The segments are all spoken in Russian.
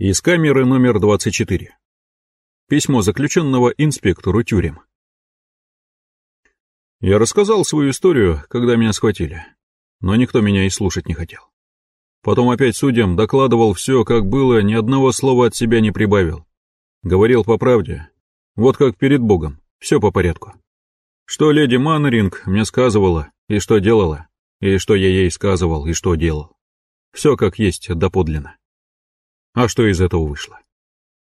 Из камеры номер 24. Письмо заключенного инспектору тюрем. Я рассказал свою историю, когда меня схватили, но никто меня и слушать не хотел. Потом опять судьям докладывал все, как было, ни одного слова от себя не прибавил. Говорил по правде, вот как перед Богом, все по порядку. Что леди Маннеринг мне сказывала, и что делала, и что я ей сказывал, и что делал. Все как есть доподлинно. А что из этого вышло?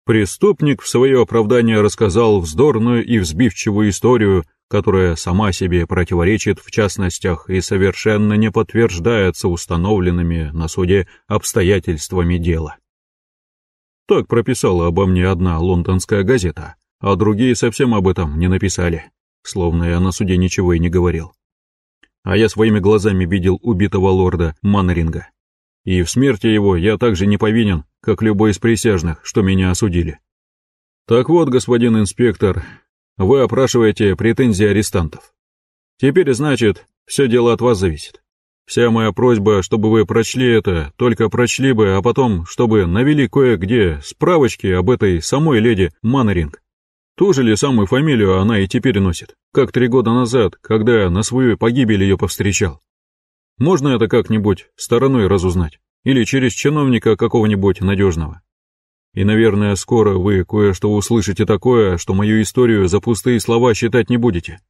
Преступник в свое оправдание рассказал вздорную и взбивчивую историю, которая сама себе противоречит в частностях и совершенно не подтверждается установленными на суде обстоятельствами дела. Так прописала обо мне одна лондонская газета, а другие совсем об этом не написали, словно я на суде ничего и не говорил. А я своими глазами видел убитого лорда Маннеринга. И в смерти его я также не повинен, как любой из присяжных, что меня осудили. Так вот, господин инспектор, вы опрашиваете претензии арестантов. Теперь, значит, все дело от вас зависит. Вся моя просьба, чтобы вы прочли это, только прочли бы, а потом, чтобы навели кое-где справочки об этой самой леди Маннеринг. Ту же ли самую фамилию она и теперь носит, как три года назад, когда на свою погибель ее повстречал. Можно это как-нибудь стороной разузнать? Или через чиновника какого-нибудь надежного? И, наверное, скоро вы кое-что услышите такое, что мою историю за пустые слова считать не будете.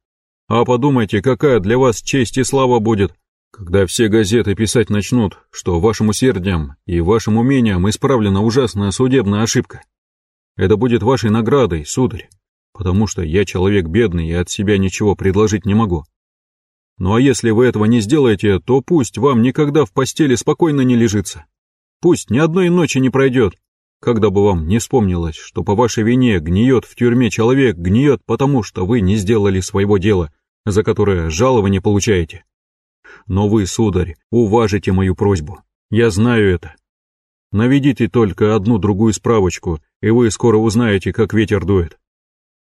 А подумайте, какая для вас честь и слава будет, когда все газеты писать начнут, что вашим усердием и вашим умением исправлена ужасная судебная ошибка. Это будет вашей наградой, сударь, потому что я человек бедный и от себя ничего предложить не могу. Ну а если вы этого не сделаете, то пусть вам никогда в постели спокойно не лежится. Пусть ни одной ночи не пройдет, когда бы вам не вспомнилось, что по вашей вине гниет в тюрьме человек, гниет потому, что вы не сделали своего дела, за которое жалование получаете. Но вы, сударь, уважите мою просьбу. Я знаю это. Наведите только одну-другую справочку, и вы скоро узнаете, как ветер дует.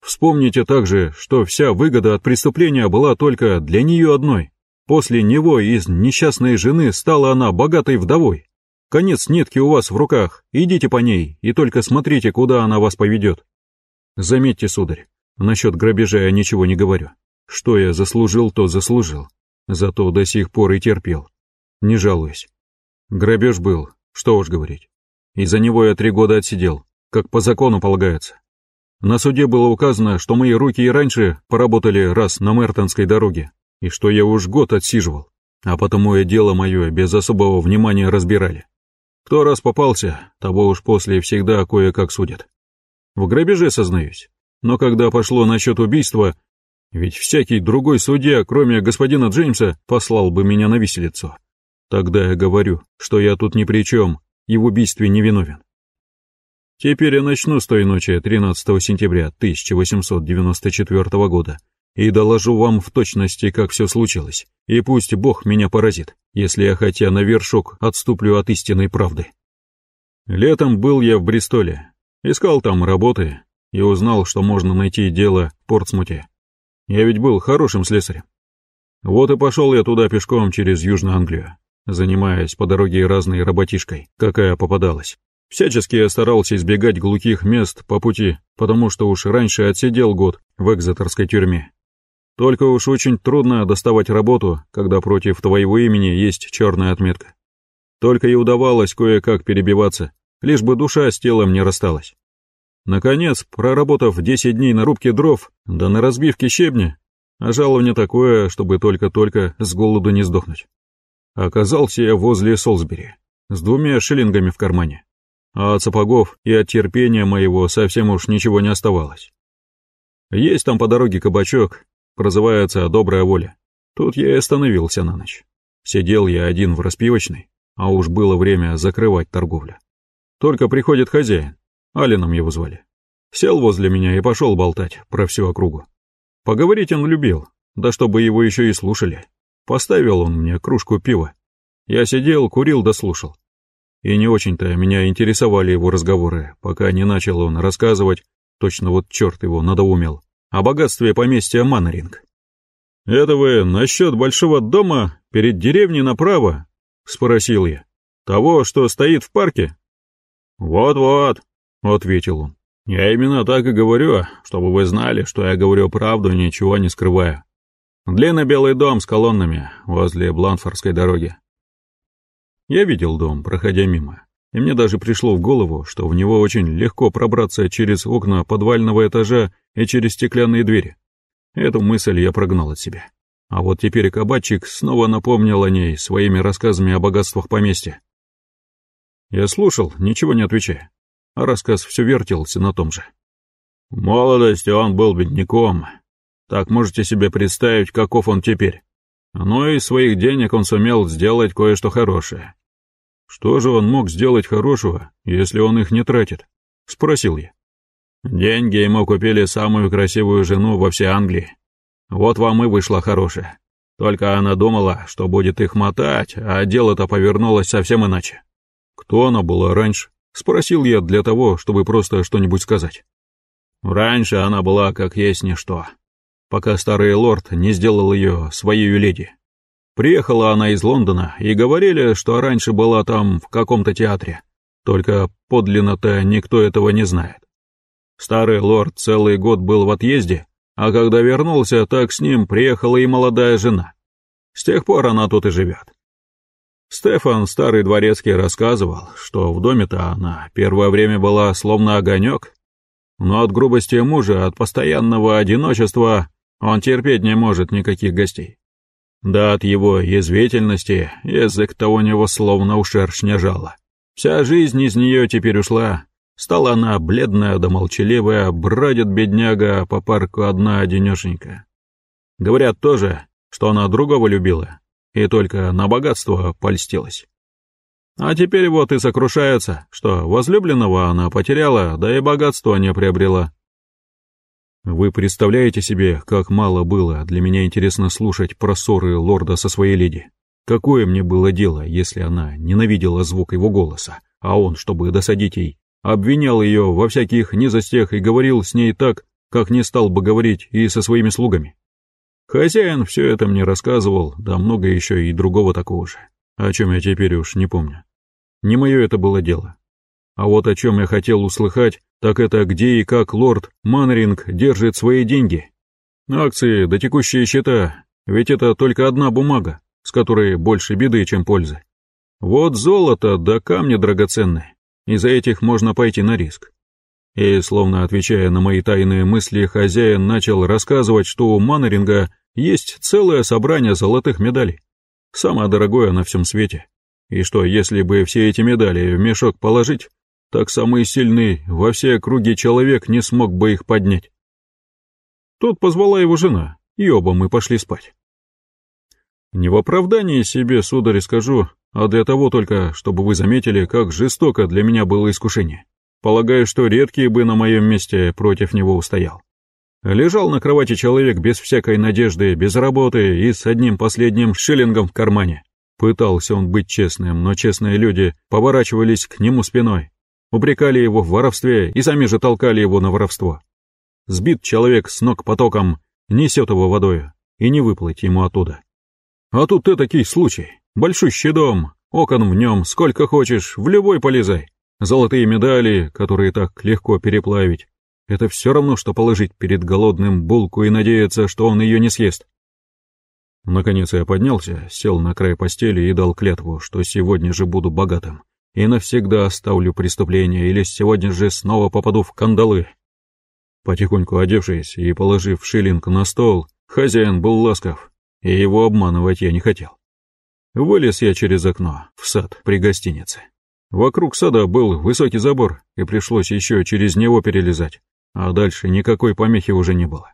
Вспомните также, что вся выгода от преступления была только для нее одной. После него из несчастной жены стала она богатой вдовой. Конец нитки у вас в руках, идите по ней и только смотрите, куда она вас поведет. Заметьте, сударь, насчет грабежа я ничего не говорю. Что я заслужил, то заслужил. Зато до сих пор и терпел. Не жалуюсь. Грабеж был, что уж говорить. И за него я три года отсидел, как по закону полагается. На суде было указано, что мои руки и раньше поработали раз на Мертонской дороге, и что я уж год отсиживал, а потому и дело мое без особого внимания разбирали. Кто раз попался, того уж после всегда кое-как судят. В грабеже сознаюсь, но когда пошло насчет убийства, ведь всякий другой судья, кроме господина Джеймса, послал бы меня на виселицу. Тогда я говорю, что я тут ни при чем и в убийстве не виновен. Теперь я начну с той ночи 13 сентября 1894 года и доложу вам в точности, как все случилось, и пусть Бог меня поразит, если я хотя на вершок отступлю от истинной правды. Летом был я в Бристоле, искал там работы и узнал, что можно найти дело в Портсмуте. Я ведь был хорошим слесарем. Вот и пошел я туда пешком через Южную Англию, занимаясь по дороге разной работишкой, какая попадалась. Всячески я старался избегать глухих мест по пути, потому что уж раньше отсидел год в экзетерской тюрьме. Только уж очень трудно доставать работу, когда против твоего имени есть черная отметка. Только и удавалось кое-как перебиваться, лишь бы душа с телом не рассталась. Наконец, проработав 10 дней на рубке дров, да на разбивке щебня, а жалование такое, чтобы только-только с голоду не сдохнуть. Оказался я возле Солсбери, с двумя шиллингами в кармане а от сапогов и от терпения моего совсем уж ничего не оставалось. Есть там по дороге кабачок, прозывается «Добрая воля». Тут я и остановился на ночь. Сидел я один в распивочной, а уж было время закрывать торговлю. Только приходит хозяин, Алином его звали. Сел возле меня и пошел болтать про всю округу. Поговорить он любил, да чтобы его еще и слушали. Поставил он мне кружку пива. Я сидел, курил да слушал. И не очень-то меня интересовали его разговоры, пока не начал он рассказывать, точно вот черт его надоумел, о богатстве поместья Маннеринг. «Это вы насчет большого дома перед деревней направо?» — спросил я. «Того, что стоит в парке?» «Вот-вот», — ответил он. «Я именно так и говорю, чтобы вы знали, что я говорю правду, ничего не скрываю. Длинный белый дом с колоннами возле Бланфорской дороги». Я видел дом, проходя мимо, и мне даже пришло в голову, что в него очень легко пробраться через окна подвального этажа и через стеклянные двери. Эту мысль я прогнал от себя. А вот теперь кабачик снова напомнил о ней своими рассказами о богатствах поместья. Я слушал, ничего не отвечая, а рассказ все вертелся на том же. В молодости он был бедняком. Так можете себе представить, каков он теперь. Но из своих денег он сумел сделать кое-что хорошее. Что же он мог сделать хорошего, если он их не тратит? Спросил я. Деньги ему купили самую красивую жену во всей Англии. Вот вам и вышла хорошая. Только она думала, что будет их мотать, а дело-то повернулось совсем иначе. Кто она была раньше? Спросил я для того, чтобы просто что-нибудь сказать. Раньше она была как есть ничто, пока старый лорд не сделал ее своей леди. Приехала она из Лондона, и говорили, что раньше была там в каком-то театре. Только подлинно-то никто этого не знает. Старый лорд целый год был в отъезде, а когда вернулся, так с ним приехала и молодая жена. С тех пор она тут и живет. Стефан, старый дворецкий, рассказывал, что в доме-то она первое время была словно огонек, но от грубости мужа, от постоянного одиночества он терпеть не может никаких гостей. Да от его язвительности язык-то у него словно у шершня жало. Вся жизнь из нее теперь ушла, Стала она бледная да молчаливая, бродит бедняга по парку одна одинешенька. Говорят тоже, что она другого любила, и только на богатство польстилась. А теперь вот и сокрушается, что возлюбленного она потеряла, да и богатство не приобрела. Вы представляете себе, как мало было для меня интересно слушать про ссоры лорда со своей леди? Какое мне было дело, если она ненавидела звук его голоса, а он, чтобы досадить ей, обвинял ее во всяких низостях и говорил с ней так, как не стал бы говорить и со своими слугами. Хозяин все это мне рассказывал, да много еще и другого такого же, о чем я теперь уж не помню. Не мое это было дело. А вот о чем я хотел услыхать, так это где и как лорд Маннеринг держит свои деньги. Акции да текущие счета, ведь это только одна бумага, с которой больше беды, чем пользы. Вот золото да камни драгоценные. Из-за этих можно пойти на риск. И, словно отвечая на мои тайные мысли, хозяин начал рассказывать, что у Маннеринга есть целое собрание золотых медалей. Самое дорогое на всем свете. И что, если бы все эти медали в мешок положить, так самый сильный во все округе человек не смог бы их поднять. Тут позвала его жена, и оба мы пошли спать. Не в оправдании себе, сударь, скажу, а для того только, чтобы вы заметили, как жестоко для меня было искушение. Полагаю, что редкий бы на моем месте против него устоял. Лежал на кровати человек без всякой надежды, без работы и с одним последним шиллингом в кармане. Пытался он быть честным, но честные люди поворачивались к нему спиной, упрекали его в воровстве и сами же толкали его на воровство. Сбит человек с ног потоком, несет его водою, и не выплыть ему оттуда. А тут такой случай. Большущий дом, окон в нем сколько хочешь, в любой полезай. Золотые медали, которые так легко переплавить. Это все равно, что положить перед голодным булку и надеяться, что он ее не съест. Наконец я поднялся, сел на край постели и дал клятву, что сегодня же буду богатым и навсегда оставлю преступление или сегодня же снова попаду в кандалы. Потихоньку одевшись и положив шиллинг на стол, хозяин был ласков, и его обманывать я не хотел. Вылез я через окно, в сад при гостинице. Вокруг сада был высокий забор, и пришлось еще через него перелезать, а дальше никакой помехи уже не было.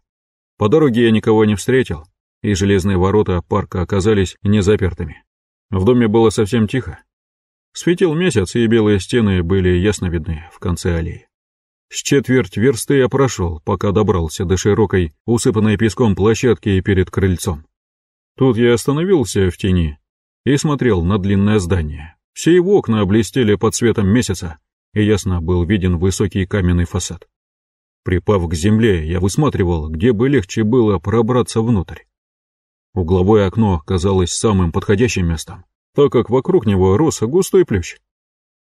По дороге я никого не встретил, и железные ворота парка оказались незапертыми. В доме было совсем тихо. Светил месяц, и белые стены были ясно видны в конце аллеи. С четверть версты я прошел, пока добрался до широкой, усыпанной песком площадки перед крыльцом. Тут я остановился в тени и смотрел на длинное здание. Все его окна блестели под светом месяца, и ясно был виден высокий каменный фасад. Припав к земле, я высматривал, где бы легче было пробраться внутрь. Угловое окно казалось самым подходящим местом, так как вокруг него рос густой плющ.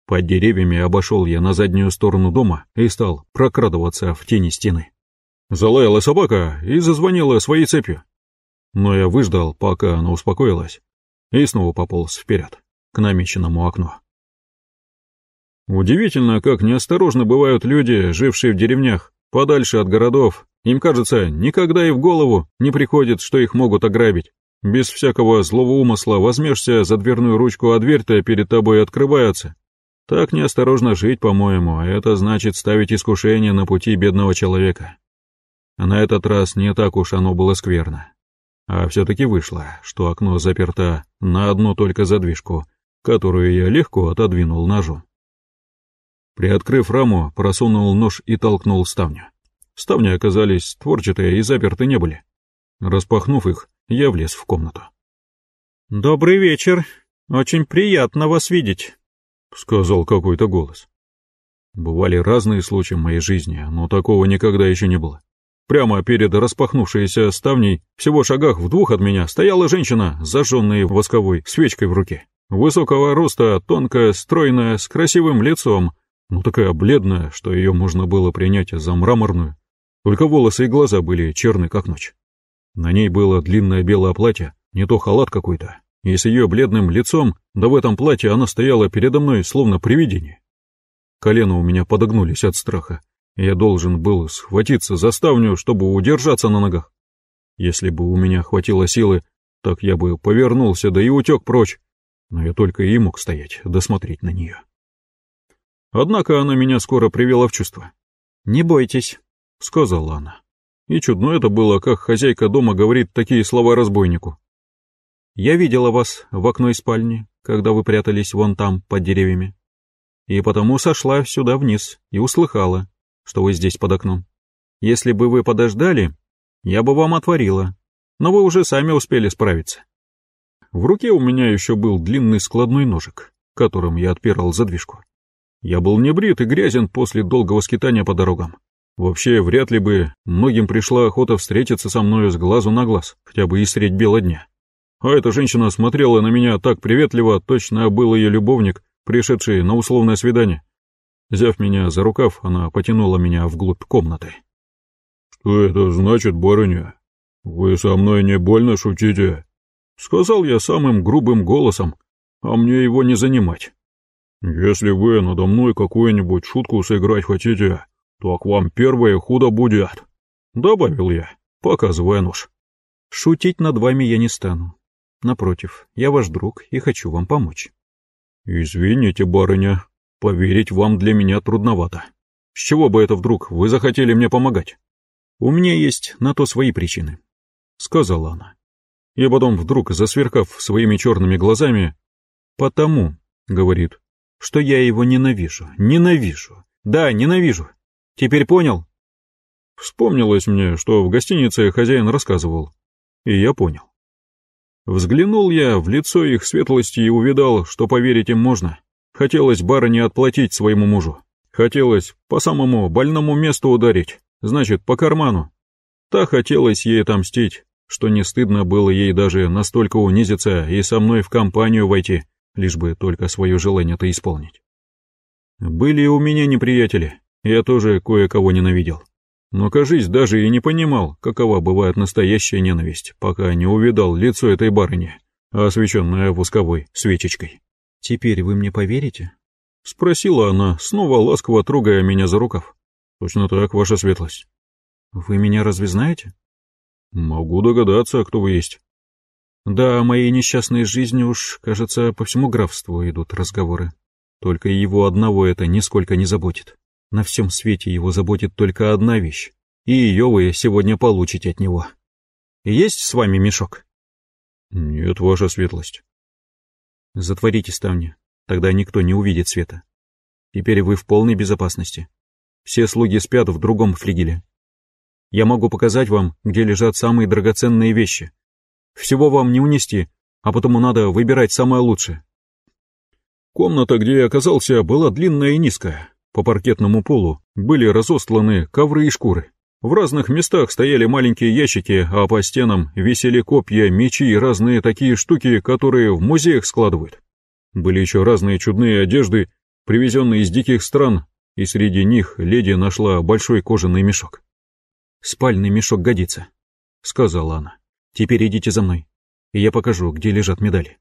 Под деревьями обошел я на заднюю сторону дома и стал прокрадываться в тени стены. Залаяла собака и зазвонила своей цепью. Но я выждал, пока она успокоилась, и снова пополз вперед, к намеченному окну. Удивительно, как неосторожны бывают люди, жившие в деревнях, подальше от городов. Им кажется, никогда и в голову не приходит, что их могут ограбить. Без всякого злого умысла возьмешься за дверную ручку, а дверь-то перед тобой открывается. Так неосторожно жить, по-моему, а это значит ставить искушение на пути бедного человека. А на этот раз не так уж оно было скверно. А все-таки вышло, что окно заперто на одну только задвижку, которую я легко отодвинул ножом. Приоткрыв раму, просунул нож и толкнул ставню. Ставни оказались творчатые и заперты не были. Распахнув их, я влез в комнату. «Добрый вечер. Очень приятно вас видеть», — сказал какой-то голос. Бывали разные случаи в моей жизни, но такого никогда еще не было. Прямо перед распахнувшейся ставней, всего шагах в двух от меня, стояла женщина, зажженной восковой свечкой в руке. Высокого роста, тонкая, стройная, с красивым лицом, ну такая бледная, что ее можно было принять за мраморную. Только волосы и глаза были черны, как ночь. На ней было длинное белое платье, не то халат какой-то, и с ее бледным лицом, да в этом платье она стояла передо мной, словно привидение. Колено у меня подогнулись от страха, я должен был схватиться за ставню, чтобы удержаться на ногах. Если бы у меня хватило силы, так я бы повернулся, да и утек прочь. Но я только и мог стоять, досмотреть на нее. Однако она меня скоро привела в чувство. «Не бойтесь», — сказала она. И чудно это было, как хозяйка дома говорит такие слова разбойнику. «Я видела вас в окно из спальни, когда вы прятались вон там, под деревьями. И потому сошла сюда вниз и услыхала, что вы здесь под окном. Если бы вы подождали, я бы вам отворила, но вы уже сами успели справиться. В руке у меня еще был длинный складной ножик, которым я отпирал задвижку. Я был не брит и грязен после долгого скитания по дорогам. Вообще, вряд ли бы многим пришла охота встретиться со мною с глазу на глаз, хотя бы и средь бела дня. А эта женщина смотрела на меня так приветливо, точно был ее любовник, пришедший на условное свидание. Взяв меня за рукав, она потянула меня вглубь комнаты. «Что это значит, барыня? Вы со мной не больно шутите?» Сказал я самым грубым голосом, а мне его не занимать. «Если вы надо мной какую-нибудь шутку сыграть хотите, то к вам первое худо будет», — добавил я, показывая нож. «Шутить над вами я не стану. Напротив, я ваш друг и хочу вам помочь». «Извините, барыня, Поверить вам для меня трудновато. С чего бы это вдруг вы захотели мне помогать? У меня есть на то свои причины, — сказала она. И потом вдруг, засверкав своими черными глазами, «Потому», — говорит, — «что я его ненавижу, ненавижу, да, ненавижу. Теперь понял?» Вспомнилось мне, что в гостинице хозяин рассказывал, и я понял. Взглянул я в лицо их светлости и увидал, что поверить им можно. Хотелось барыне отплатить своему мужу. Хотелось по самому больному месту ударить, значит, по карману. Так хотелось ей отомстить, что не стыдно было ей даже настолько унизиться и со мной в компанию войти, лишь бы только свое желание-то исполнить. Были у меня неприятели, я тоже кое-кого ненавидел. Но, кажись, даже и не понимал, какова бывает настоящая ненависть, пока не увидал лицо этой барыни, освещенное восковой свечечкой. «Теперь вы мне поверите?» — спросила она, снова ласково трогая меня за рукав. «Точно так, ваша светлость». «Вы меня разве знаете?» «Могу догадаться, кто вы есть». «Да, о моей несчастной жизни уж, кажется, по всему графству идут разговоры. Только его одного это нисколько не заботит. На всем свете его заботит только одна вещь, и ее вы сегодня получите от него. Есть с вами мешок?» «Нет, ваша светлость». Затворите ставни, тогда никто не увидит света. Теперь вы в полной безопасности. Все слуги спят в другом флигеле. Я могу показать вам, где лежат самые драгоценные вещи. Всего вам не унести, а потому надо выбирать самое лучшее. Комната, где я оказался, была длинная и низкая. По паркетному полу были разостланы ковры и шкуры. В разных местах стояли маленькие ящики, а по стенам висели копья, мечи и разные такие штуки, которые в музеях складывают. Были еще разные чудные одежды, привезенные из диких стран, и среди них леди нашла большой кожаный мешок. «Спальный мешок годится», — сказала она. «Теперь идите за мной, и я покажу, где лежат медали».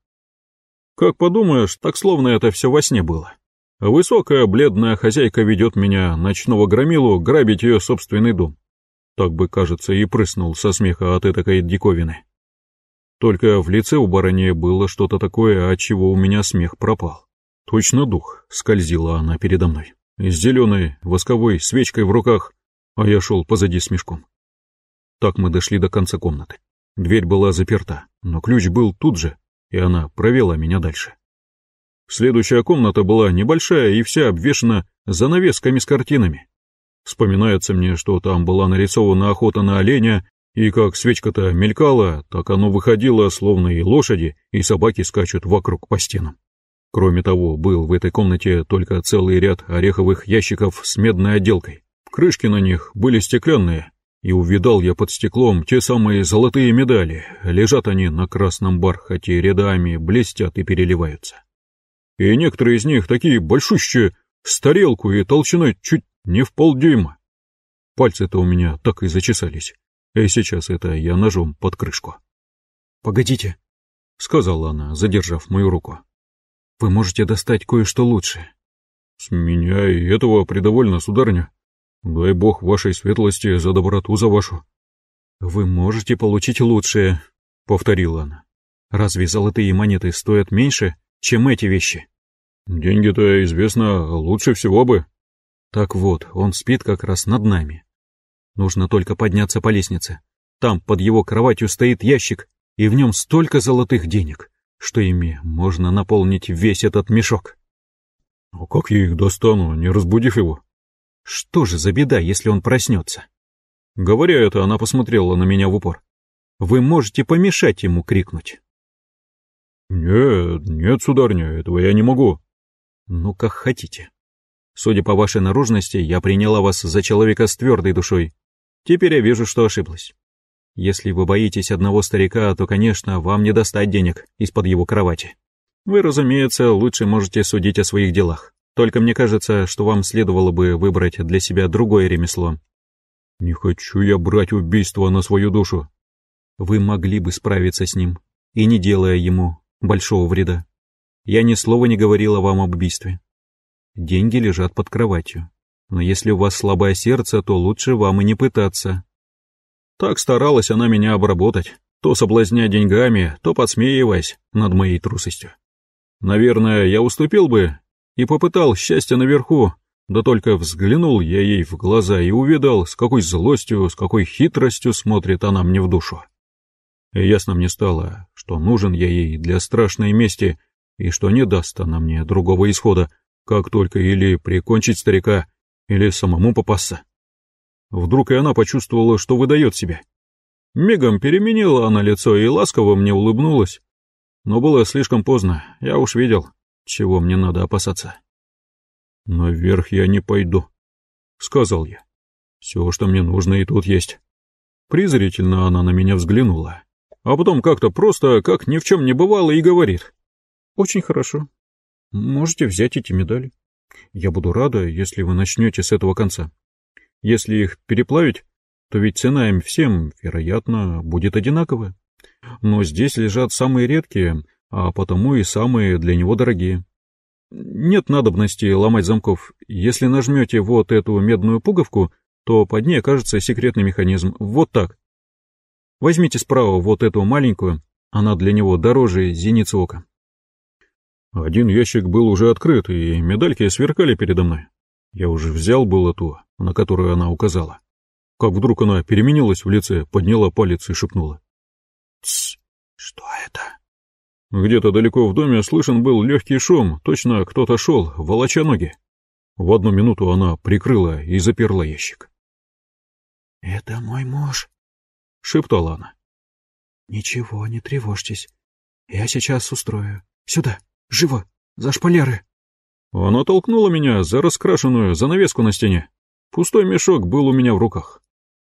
Как подумаешь, так словно это все во сне было. Высокая, бледная хозяйка ведет меня, ночного громилу, грабить ее собственный дом. Так бы, кажется, и прыснул со смеха от этой диковины. Только в лице у барыни было что-то такое, от чего у меня смех пропал. Точно дух, скользила она передо мной. С зеленой, восковой свечкой в руках, а я шел позади с мешком. Так мы дошли до конца комнаты. Дверь была заперта, но ключ был тут же, и она провела меня дальше. Следующая комната была небольшая и вся обвешана занавесками с картинами. Вспоминается мне, что там была нарисована охота на оленя, и как свечка-то мелькала, так оно выходило, словно и лошади, и собаки скачут вокруг по стенам. Кроме того, был в этой комнате только целый ряд ореховых ящиков с медной отделкой. Крышки на них были стеклянные, и увидал я под стеклом те самые золотые медали. Лежат они на красном бархате, рядами блестят и переливаются. И некоторые из них такие большущие, с тарелку и толщиной чуть не в полдюйма. Пальцы-то у меня так и зачесались. И сейчас это я ножом под крышку. «Погодите», — сказала она, задержав мою руку. «Вы можете достать кое-что лучше». «С меня и этого придовольно, сударыня. Дай бог вашей светлости за доброту за вашу». «Вы можете получить лучшее», — повторила она. «Разве золотые монеты стоят меньше, чем эти вещи?» «Деньги-то, известно, лучше всего бы», так вот, он спит как раз над нами. Нужно только подняться по лестнице. Там под его кроватью стоит ящик, и в нем столько золотых денег, что ими можно наполнить весь этот мешок. А как я их достану, не разбудив его? Что же за беда, если он проснется? Говоря это, она посмотрела на меня в упор. Вы можете помешать ему крикнуть. Нет, нет, сударня, этого я не могу. Ну, как хотите. Судя по вашей наружности, я приняла вас за человека с твердой душой. Теперь я вижу, что ошиблась. Если вы боитесь одного старика, то, конечно, вам не достать денег из-под его кровати. Вы, разумеется, лучше можете судить о своих делах. Только мне кажется, что вам следовало бы выбрать для себя другое ремесло. Не хочу я брать убийство на свою душу. Вы могли бы справиться с ним, и не делая ему большого вреда. Я ни слова не говорила вам об убийстве. Деньги лежат под кроватью. Но если у вас слабое сердце, то лучше вам и не пытаться. Так старалась она меня обработать, то соблазняя деньгами, то подсмеиваясь над моей трусостью. Наверное, я уступил бы и попытал счастье наверху, да только взглянул я ей в глаза и увидал, с какой злостью, с какой хитростью смотрит она мне в душу. И ясно мне стало, что нужен я ей для страшной мести, и что не даст она мне другого исхода, как только или прикончить старика, или самому попасться. Вдруг и она почувствовала, что выдает себя. Мигом переменила она лицо и ласково мне улыбнулась. Но было слишком поздно, я уж видел, чего мне надо опасаться. «Наверх я не пойду», — сказал я. «Все, что мне нужно, и тут есть». Презрительно она на меня взглянула, а потом как-то просто, как ни в чем не бывало, и говорит. «Очень хорошо, Можете взять эти медали. Я буду рада, если вы начнете с этого конца. Если их переплавить, то ведь цена им всем, вероятно, будет одинаковая. Но здесь лежат самые редкие, а потому и самые для него дорогие. Нет надобности ломать замков. Если нажмете вот эту медную пуговку, то под ней окажется секретный механизм. Вот так. Возьмите справа вот эту маленькую, она для него дороже зеницы ока. Один ящик был уже открыт, и медальки сверкали передо мной. Я уже взял было ту, на которую она указала. Как вдруг она переменилась в лице, подняла палец и шепнула. «Тссс, что это?» Где-то далеко в доме слышен был легкий шум, точно кто-то шел, волоча ноги. В одну минуту она прикрыла и заперла ящик. «Это мой муж», — шептала она. «Ничего, не тревожьтесь. Я сейчас устрою. Сюда!» Живо! За шпалеры!» Она толкнула меня за раскрашенную занавеску на стене. Пустой мешок был у меня в руках.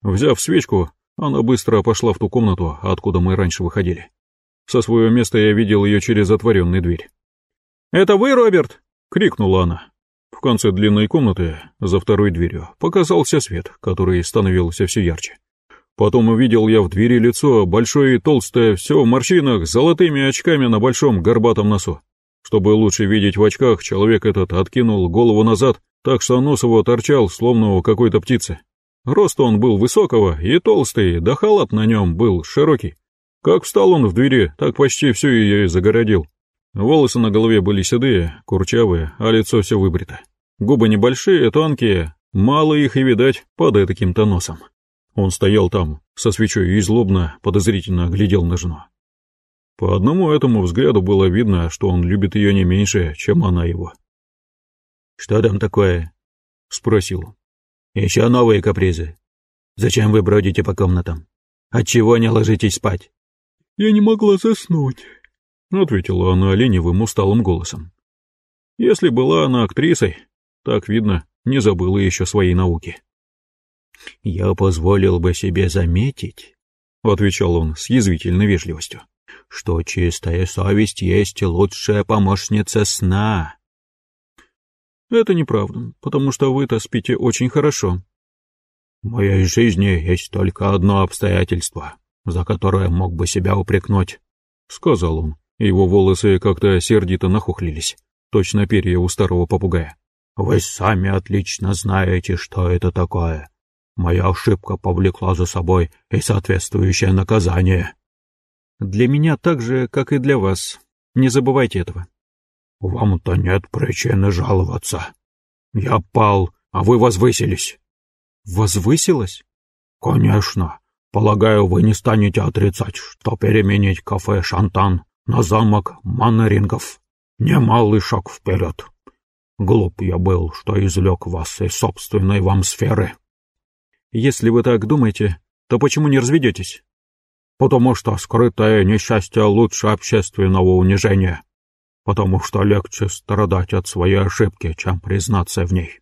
Взяв свечку, она быстро пошла в ту комнату, откуда мы раньше выходили. Со своего места я видел ее через отворенную дверь. «Это вы, Роберт?» — крикнула она. В конце длинной комнаты, за второй дверью, показался свет, который становился все ярче. Потом увидел я в двери лицо, большое и толстое, все в морщинах, с золотыми очками на большом горбатом носу. Чтобы лучше видеть в очках, человек этот откинул голову назад, так что нос его торчал, словно у какой-то птицы. Рост он был высокого и толстый, да халат на нем был широкий. Как встал он в двери, так почти всю ее и загородил. Волосы на голове были седые, курчавые, а лицо все выбрито. Губы небольшие, тонкие, мало их и видать под этаким-то носом. Он стоял там, со свечой и злобно, подозрительно глядел на жену. По одному этому взгляду было видно, что он любит ее не меньше, чем она его. «Что там такое?» — спросил. «Еще новые капризы. Зачем вы бродите по комнатам? Отчего не ложитесь спать?» «Я не могла заснуть», — ответила она ленивым усталым голосом. Если была она актрисой, так видно, не забыла еще своей науки. «Я позволил бы себе заметить», — отвечал он с язвительной вежливостью, «что чистая совесть есть лучшая помощница сна». «Это неправда, потому что вы-то спите очень хорошо». «В моей жизни есть только одно обстоятельство, за которое мог бы себя упрекнуть», — сказал он. Его волосы как-то сердито нахохлились, точно перья у старого попугая. «Вы сами отлично знаете, что это такое. Моя ошибка повлекла за собой и соответствующее наказание. Для меня так же, как и для вас. Не забывайте этого. Вам-то нет причины жаловаться. Я пал, а вы возвысились. Возвысилась? Конечно. Полагаю, вы не станете отрицать, что переменить кафе «Шантан» на замок Маннерингов. Немалый шаг вперед. Глуп я был, что извлек вас из собственной вам сферы. Если вы так думаете, то почему не разведетесь? Потому что скрытое несчастье лучше общественного унижения. Потому что легче страдать от своей ошибки, чем признаться в ней.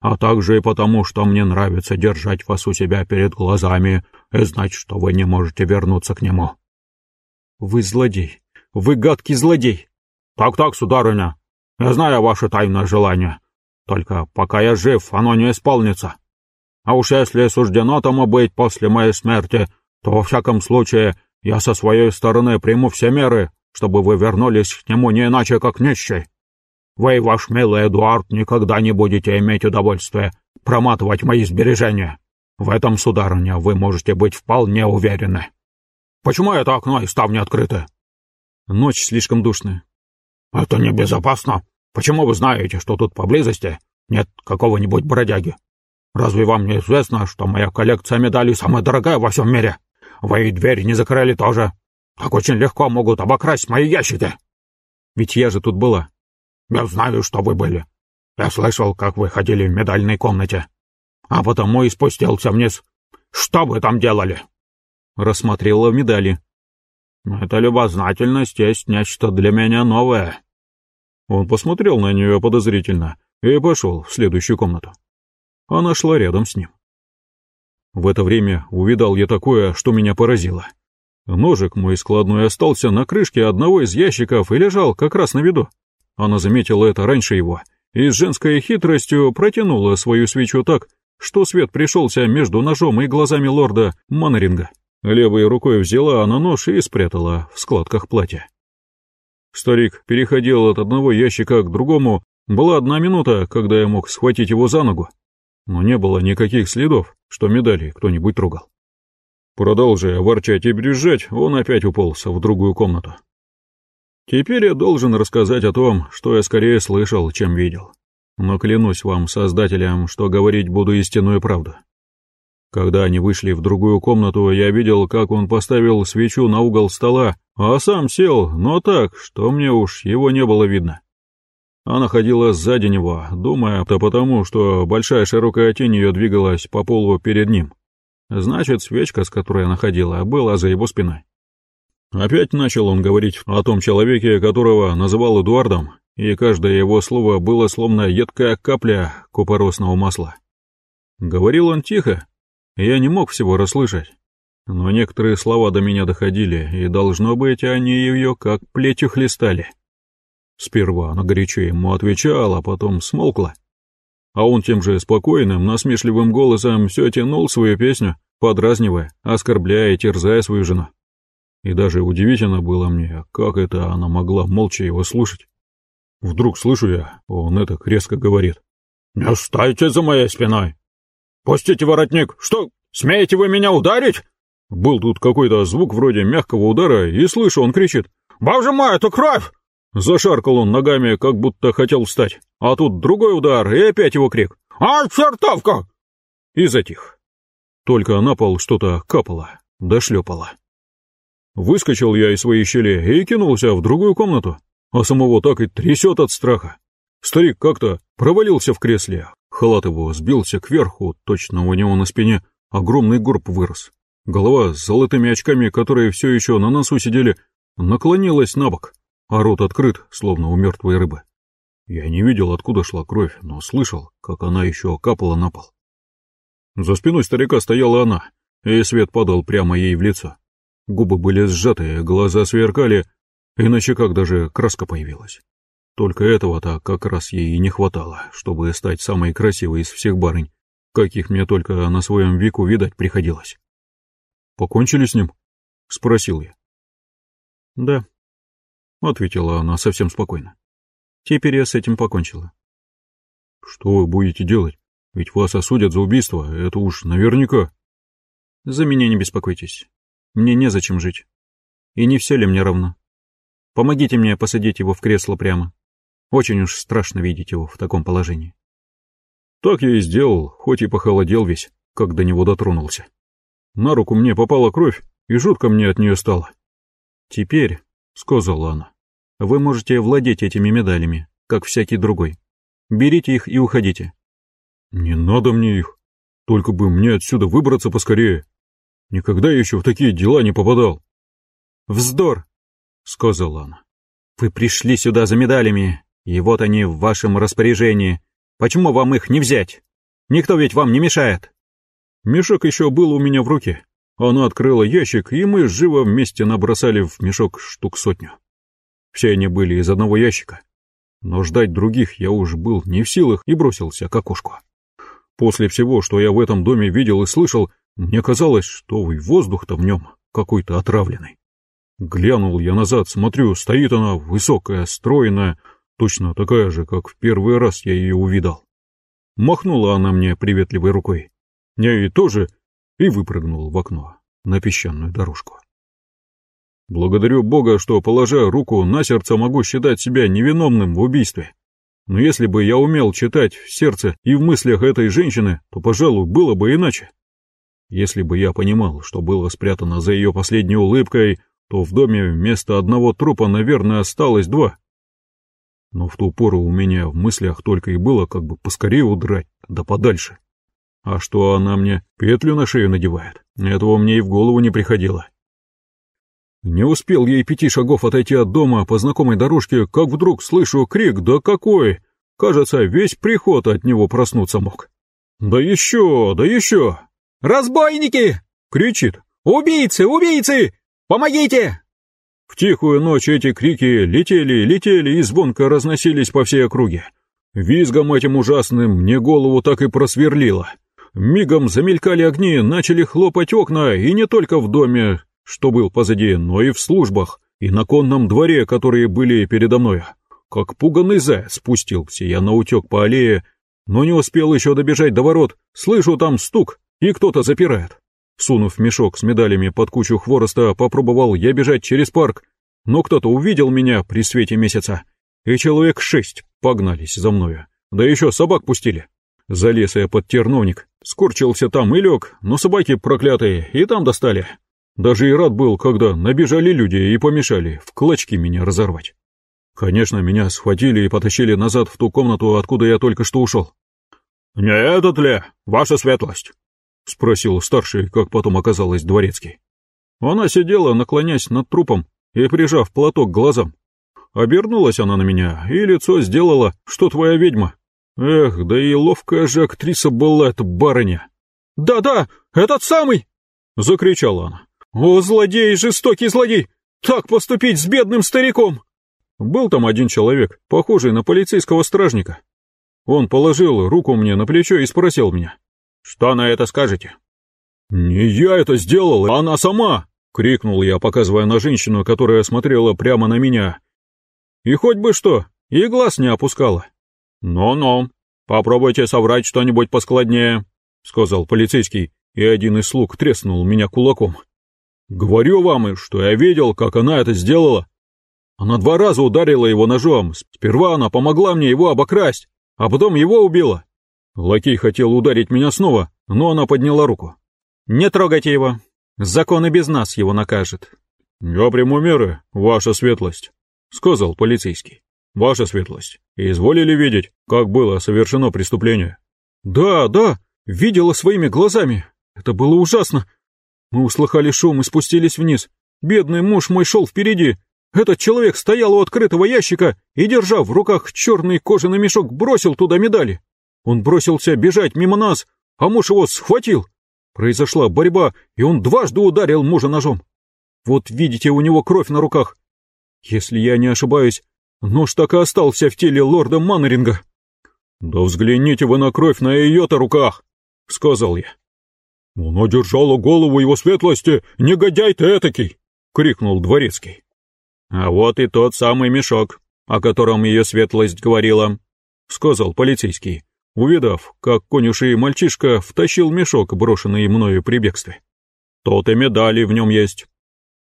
А также и потому, что мне нравится держать вас у себя перед глазами и знать, что вы не можете вернуться к нему. Вы злодей. Вы гадкий злодей. Так-так, сударыня. Я знаю ваше тайное желание. Только пока я жив, оно не исполнится. А уж если суждено тому быть после моей смерти, то во всяком случае я со своей стороны приму все меры, чтобы вы вернулись к нему не иначе, как нищий. Вы, ваш милый Эдуард, никогда не будете иметь удовольствия проматывать мои сбережения. В этом, сударыня, вы можете быть вполне уверены. Почему это окно и ставни открыты? Ночь слишком душная. Это небезопасно. Почему вы знаете, что тут поблизости нет какого-нибудь бродяги? Разве вам не известно, что моя коллекция медалей самая дорогая во всем мире? Вы и дверь не закрыли тоже. Так очень легко могут обокрасть мои ящики. Ведь я же тут была. Я знаю, что вы были. Я слышал, как вы ходили в медальной комнате. А потому и спустился вниз. Что вы там делали? Рассмотрела медали. Эта любознательность есть нечто для меня новое. Он посмотрел на нее подозрительно и пошел в следующую комнату. Она шла рядом с ним. В это время увидал я такое, что меня поразило. Ножик мой складной остался на крышке одного из ящиков и лежал как раз на виду. Она заметила это раньше его и с женской хитростью протянула свою свечу так, что свет пришелся между ножом и глазами лорда Маннеринга. Левой рукой взяла она нож и спрятала в складках платья. Старик переходил от одного ящика к другому. Была одна минута, когда я мог схватить его за ногу но не было никаких следов, что медали кто-нибудь трогал. Продолжая ворчать и брюзжать, он опять уполз в другую комнату. Теперь я должен рассказать о том, что я скорее слышал, чем видел. Но клянусь вам, создателям, что говорить буду истинную правду. Когда они вышли в другую комнату, я видел, как он поставил свечу на угол стола, а сам сел, но так, что мне уж его не было видно. Она ходила сзади него, думая, то потому, что большая широкая тень ее двигалась по полу перед ним. Значит, свечка, с которой она ходила, была за его спиной. Опять начал он говорить о том человеке, которого называл Эдуардом, и каждое его слово было словно едкая капля купоросного масла. Говорил он тихо, я не мог всего расслышать, но некоторые слова до меня доходили, и, должно быть, они ее как плетью хлестали. Сперва она горячо ему отвечала, а потом смолкла, а он тем же спокойным, насмешливым голосом все тянул свою песню, подразнивая, оскорбляя и терзая свою жену. И даже удивительно было мне, как это она могла молча его слушать. Вдруг слышу я, он это резко говорит. «Не стойте за моей спиной! Пустите воротник! Что, смеете вы меня ударить?» Был тут какой-то звук вроде мягкого удара, и слышу, он кричит. «Боже мой, это кровь!» Зашаркал он ногами, как будто хотел встать. А тут другой удар, и опять его крик. «А, чертовка!» И затих. Только на пол что-то капало, дошлепало. Выскочил я из своей щели и кинулся в другую комнату, а самого так и трясет от страха. Старик как-то провалился в кресле, халат его сбился кверху, точно у него на спине огромный горб вырос. Голова с золотыми очками, которые все еще на носу сидели, наклонилась на бок, а рот открыт, словно у мертвой рыбы. Я не видел, откуда шла кровь, но слышал, как она еще капала на пол. За спиной старика стояла она, и свет падал прямо ей в лицо. Губы были сжаты, глаза сверкали, и на щеках даже краска появилась. Только этого-то как раз ей и не хватало, чтобы стать самой красивой из всех барынь, каких мне только на своем веку видать приходилось. «Покончили с ним?» — спросил я. «Да», — ответила она совсем спокойно. «Теперь я с этим покончила». «Что вы будете делать? Ведь вас осудят за убийство, это уж наверняка». «За меня не беспокойтесь. Мне незачем жить. И не все ли мне равно? Помогите мне посадить его в кресло прямо. Очень уж страшно видеть его в таком положении». Так я и сделал, хоть и похолодел весь, как до него дотронулся. На руку мне попала кровь, и жутко мне от нее стало. «Теперь», — сказала она, — «вы можете владеть этими медалями, как всякий другой. Берите их и уходите». «Не надо мне их. Только бы мне отсюда выбраться поскорее. Никогда я еще в такие дела не попадал». «Вздор», — сказала она. «Вы пришли сюда за медалями, и вот они в вашем распоряжении. Почему вам их не взять? Никто ведь вам не мешает». Мешок еще был у меня в руке. Она открыла ящик, и мы живо вместе набросали в мешок штук сотню. Все они были из одного ящика. Но ждать других я уж был не в силах и бросился к окошку. После всего, что я в этом доме видел и слышал, мне казалось, что и воздух-то в нем какой-то отравленный. Глянул я назад, смотрю, стоит она высокая, стройная, точно такая же, как в первый раз я ее увидал. Махнула она мне приветливой рукой. Я и тоже, и выпрыгнул в окно на песчаную дорожку. Благодарю Бога, что, положа руку на сердце, могу считать себя невиновным в убийстве. Но если бы я умел читать в сердце и в мыслях этой женщины, то, пожалуй, было бы иначе. Если бы я понимал, что было спрятано за ее последней улыбкой, то в доме вместо одного трупа, наверное, осталось два. Но в ту пору у меня в мыслях только и было, как бы поскорее удрать, да подальше. А что она мне петлю на шею надевает? Этого мне и в голову не приходило. Не успел ей пяти шагов отойти от дома по знакомой дорожке, как вдруг слышу крик, да какой! Кажется, весь приход от него проснуться мог. «Да еще, да еще!» «Разбойники!» — кричит. «Убийцы, убийцы! Помогите!» В тихую ночь эти крики летели, летели и звонко разносились по всей округе. Визгом этим ужасным мне голову так и просверлило. Мигом замелькали огни, начали хлопать окна, и не только в доме, что был позади, но и в службах, и на конном дворе, которые были передо мной. Как пуганный заяц спустился я на утек по аллее, но не успел еще добежать до ворот, слышу там стук, и кто-то запирает. Сунув мешок с медалями под кучу хвороста, попробовал я бежать через парк, но кто-то увидел меня при свете месяца, и человек шесть погнались за мною, да еще собак пустили. Залез я под терновник, скорчился там и лег, но собаки проклятые и там достали. Даже и рад был, когда набежали люди и помешали в клочки меня разорвать. Конечно, меня схватили и потащили назад в ту комнату, откуда я только что ушел. «Не этот ли, ваша светлость?» — спросил старший, как потом оказалось, дворецкий. Она сидела, наклонясь над трупом и прижав платок к глазам. Обернулась она на меня, и лицо сделала, что твоя ведьма. Эх, да и ловкая же актриса была эта барыня. «Да-да, этот самый!» — закричала она. «О, злодей, жестокий злодей! Так поступить с бедным стариком!» Был там один человек, похожий на полицейского стражника. Он положил руку мне на плечо и спросил меня. «Что на это скажете?» «Не я это сделал, она сама!» — крикнул я, показывая на женщину, которая смотрела прямо на меня. «И хоть бы что, и глаз не опускала». «Ну-ну, попробуйте соврать что-нибудь поскладнее», — сказал полицейский, и один из слуг треснул меня кулаком. «Говорю вам, что я видел, как она это сделала. Она два раза ударила его ножом. Сперва она помогла мне его обокрасть, а потом его убила. Лакей хотел ударить меня снова, но она подняла руку. «Не трогайте его. Закон и без нас его накажет». «Я приму меры, ваша светлость», — сказал полицейский. «Ваша светлость, изволили видеть, как было совершено преступление?» «Да, да, видела своими глазами. Это было ужасно. Мы услыхали шум и спустились вниз. Бедный муж мой шел впереди, этот человек стоял у открытого ящика и, держа в руках черный кожаный мешок, бросил туда медали. Он бросился бежать мимо нас, а муж его схватил. Произошла борьба, и он дважды ударил мужа ножом. Вот видите, у него кровь на руках. Если я не ошибаюсь, нож так и остался в теле лорда Маннеринга. «Да взгляните вы на кровь на ее-то руках!» — сказал я. «Она держала голову его светлости, негодяй ты этакий!» — крикнул дворецкий. «А вот и тот самый мешок, о котором ее светлость говорила», — сказал полицейский, увидав, как конюший мальчишка втащил мешок, брошенный мною при бегстве. «Тот и медали в нем есть.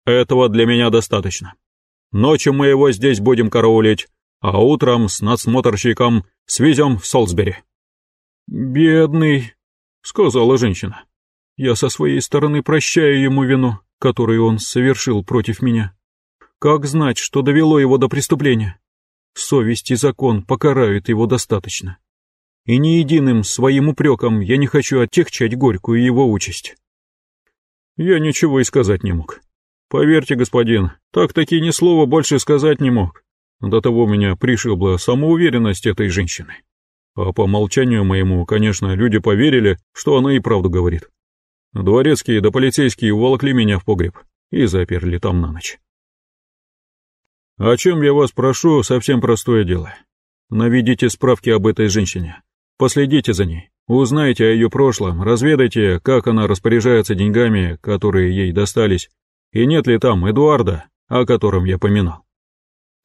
Этого для меня достаточно. Ночью мы его здесь будем караулить, а утром с надсмотрщиком свезем в Солсбери». «Бедный», — сказала женщина. «Я со своей стороны прощаю ему вину, которую он совершил против меня». Как знать, что довело его до преступления? Совесть и закон покарают его достаточно. И ни единым своим упреком я не хочу отягчать горькую его участь. Я ничего и сказать не мог. Поверьте, господин, так-таки ни слова больше сказать не мог. До того меня пришибла самоуверенность этой женщины. А по молчанию моему, конечно, люди поверили, что она и правду говорит. Дворецкие да полицейские уволокли меня в погреб и заперли там на ночь. О чем я вас прошу, совсем простое дело. Наведите справки об этой женщине. Последите за ней. Узнайте о ее прошлом, разведайте, как она распоряжается деньгами, которые ей достались, и нет ли там Эдуарда, о котором я поминал.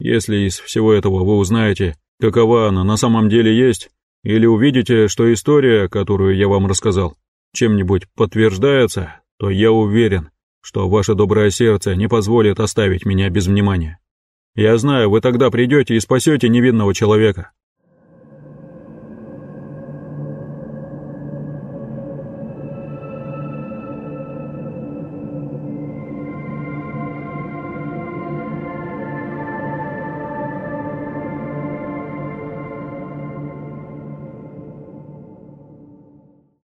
Если из всего этого вы узнаете, какова она на самом деле есть, или увидите, что история, которую я вам рассказал, чем-нибудь подтверждается, то я уверен, что ваше доброе сердце не позволит оставить меня без внимания. Я знаю, вы тогда придете и спасете невинного человека,